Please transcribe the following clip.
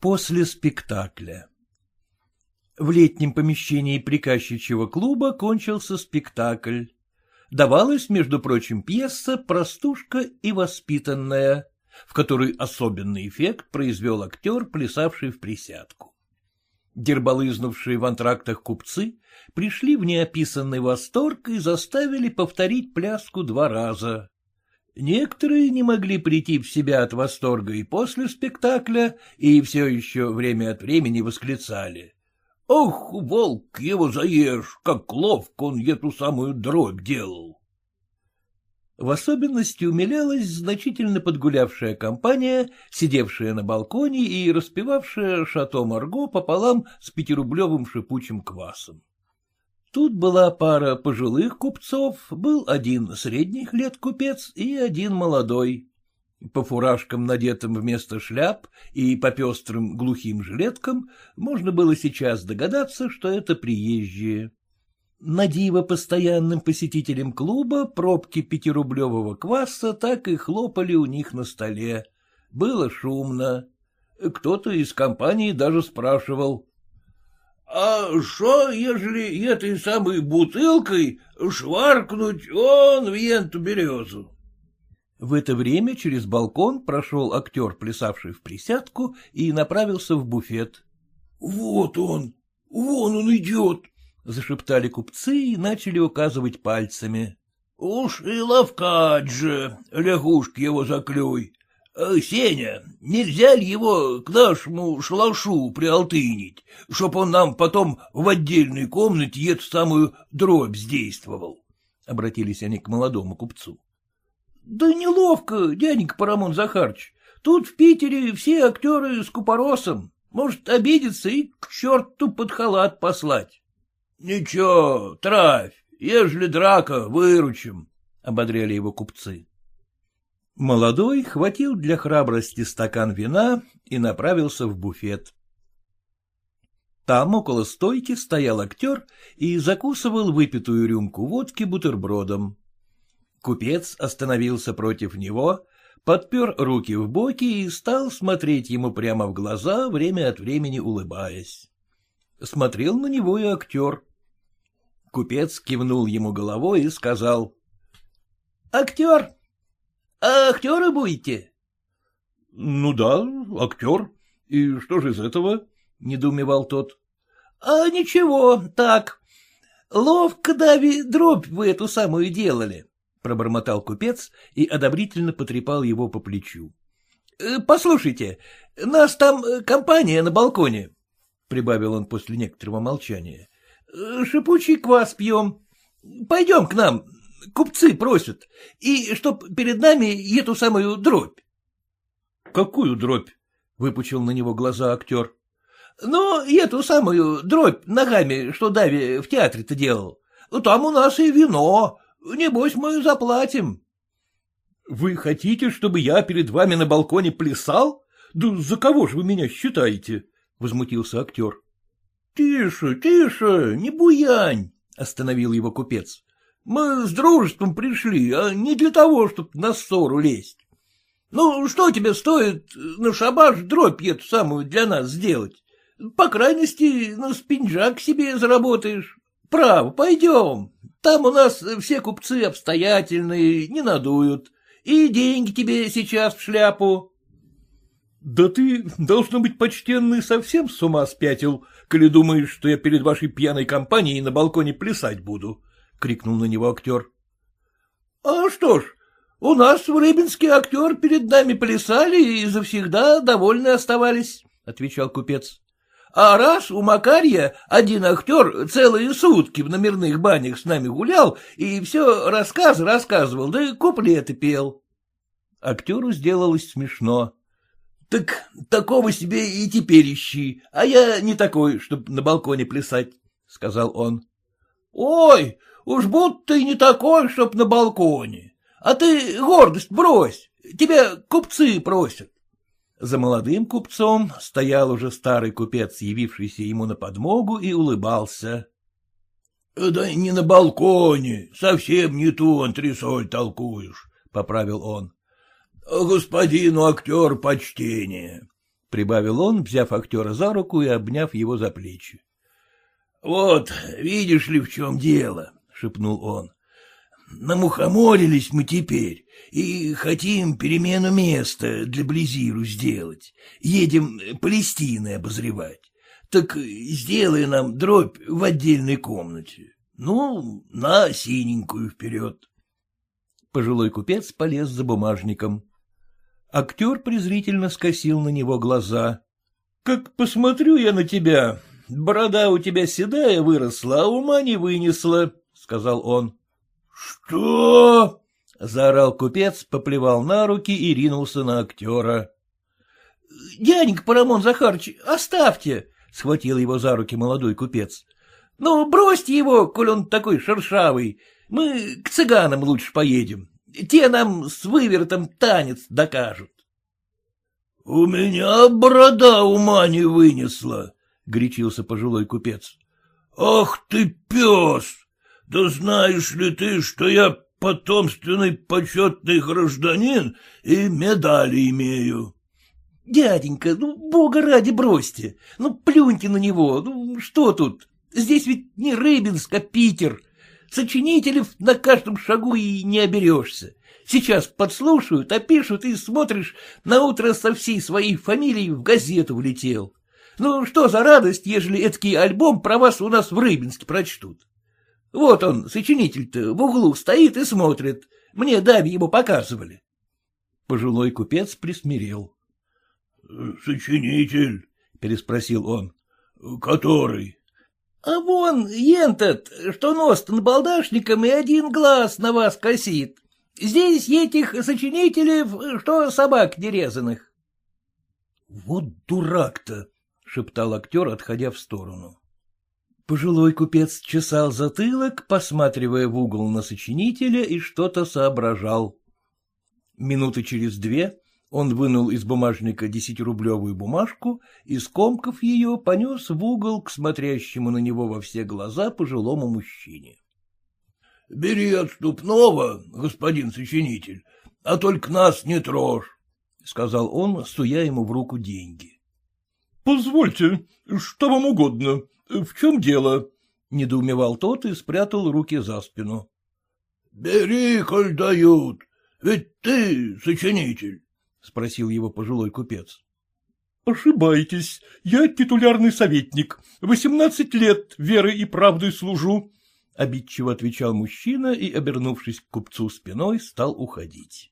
После спектакля В летнем помещении приказчичьего клуба кончился спектакль. Давалась, между прочим, пьеса «Простушка и воспитанная», в которой особенный эффект произвел актер, плясавший в присядку. Дербалызнувшие в антрактах купцы пришли в неописанный восторг и заставили повторить пляску два раза. Некоторые не могли прийти в себя от восторга и после спектакля, и все еще время от времени восклицали. — Ох, волк, его заешь, как ловко он эту самую дробь делал! В особенности умилялась значительно подгулявшая компания, сидевшая на балконе и распивавшая шато Марго пополам с пятирублевым шипучим квасом. Тут была пара пожилых купцов, был один средних лет купец и один молодой. По фуражкам, надетым вместо шляп, и по пестрым глухим жилеткам можно было сейчас догадаться, что это приезжие. На диво постоянным посетителям клуба пробки пятирублевого кваса так и хлопали у них на столе. Было шумно. Кто-то из компании даже спрашивал. — А что, ежели этой самой бутылкой шваркнуть он в енту березу? В это время через балкон прошел актер, плясавший в присядку, и направился в буфет. — Вот он, вон он идет, — зашептали купцы и начали указывать пальцами. — Уж и ловкать же, лягушки его заклюй. Э, Сеня, нельзя ли его к нашему шалашу приалтынить, чтоб он нам потом в отдельной комнате эту самую дробь сдействовал? — обратились они к молодому купцу. — Да неловко, дяденька Парамон Захарыч. Тут в Питере все актеры с купоросом. Может обидеться и к черту под халат послать. — Ничего, травь, ежели драка, выручим, — ободряли его купцы. Молодой хватил для храбрости стакан вина и направился в буфет. Там около стойки стоял актер и закусывал выпитую рюмку водки бутербродом. Купец остановился против него, подпер руки в боки и стал смотреть ему прямо в глаза, время от времени улыбаясь. Смотрел на него и актер. Купец кивнул ему головой и сказал. — Актер. А актера будете? — Ну да, актер. И что же из этого? — недоумевал тот. — А ничего, так. Ловко, Дави, дробь вы эту самую делали, — пробормотал купец и одобрительно потрепал его по плечу. «Э, — Послушайте, нас там э, компания на балконе, — прибавил он после некоторого молчания. Э, шипучий квас пьем. Пойдем к нам, купцы просят, и чтоб перед нами эту самую дробь. — Какую дробь? — выпучил на него глаза актер. — Ну, эту самую дробь ногами, что Дави в театре-то делал. Там у нас и вино, небось мы заплатим. — Вы хотите, чтобы я перед вами на балконе плясал? Да за кого же вы меня считаете? — возмутился актер. — Тише, тише, не буянь, — остановил его купец. — Мы с дружеством пришли, а не для того, чтобы на ссору лезть. Ну, что тебе стоит на шабаш дробь эту самую для нас сделать? По крайности, на спинджак себе заработаешь. Право, пойдем. Там у нас все купцы обстоятельные, не надуют. И деньги тебе сейчас в шляпу. — Да ты, должно быть, почтенный, совсем с ума спятил, коли думаешь, что я перед вашей пьяной компанией на балконе плясать буду, — крикнул на него актер. — А что ж, у нас в Рыбинске актер перед нами плясали и завсегда довольны оставались, — отвечал купец. А раз у Макарья один актер целые сутки в номерных банях с нами гулял и все рассказ рассказывал, да и куплеты пел. Актеру сделалось смешно. — Так такого себе и теперь ищи, а я не такой, чтоб на балконе плясать, — сказал он. — Ой, уж будто и не такой, чтоб на балконе. А ты гордость брось, тебя купцы просят. За молодым купцом стоял уже старый купец, явившийся ему на подмогу, и улыбался. — Да не на балконе, совсем не ту антресоль толкуешь, — поправил он. — Господину актер почтение. — прибавил он, взяв актера за руку и обняв его за плечи. — Вот, видишь ли, в чем дело, — шепнул он. — Намухоморились мы теперь и хотим перемену места для Близиру сделать. Едем Палестины обозревать. Так сделай нам дробь в отдельной комнате. Ну, на синенькую вперед. Пожилой купец полез за бумажником. Актер презрительно скосил на него глаза. — Как посмотрю я на тебя, борода у тебя седая выросла, а ума не вынесла, — сказал он. — Что? — заорал купец, поплевал на руки и ринулся на актера. — Дяденька Парамон Захарыч, оставьте! — схватил его за руки молодой купец. — Ну, бросьте его, коль он такой шершавый. Мы к цыганам лучше поедем. Те нам с вывертом танец докажут. — У меня борода ума не вынесла, — горячился пожилой купец. — Ах ты, пес! Да знаешь ли ты, что я потомственный почетный гражданин и медали имею? — Дяденька, ну, бога ради бросьте, ну, плюньте на него, ну, что тут? Здесь ведь не Рыбинск, а Питер. Сочинителей на каждом шагу и не оберешься. Сейчас подслушают, опишут, и смотришь, на утро со всей своей фамилией в газету влетел. Ну, что за радость, ежели эдакий альбом про вас у нас в Рыбинске прочтут? Вот он, сочинитель-то, в углу стоит и смотрит. Мне Дави его показывали. Пожилой купец присмирел. — Сочинитель? — переспросил он. — Который? — А вон, ентот, что нос балдашником и один глаз на вас косит. Здесь этих сочинителей, что собак нерезанных. — Вот дурак-то! — шептал актер, отходя в сторону. Пожилой купец чесал затылок, посматривая в угол на сочинителя и что-то соображал. Минуты через две он вынул из бумажника десятирублевую бумажку и, скомкав ее, понес в угол к смотрящему на него во все глаза пожилому мужчине. — Бери отступного, господин сочинитель, а только нас не трожь, — сказал он, суя ему в руку деньги. — Позвольте, что вам угодно, в чем дело? — недоумевал тот и спрятал руки за спину. — Бери, коль дают, ведь ты сочинитель. — спросил его пожилой купец. — Ошибаетесь, я титулярный советник, восемнадцать лет верой и правдой служу, — обидчиво отвечал мужчина и, обернувшись к купцу спиной, стал уходить.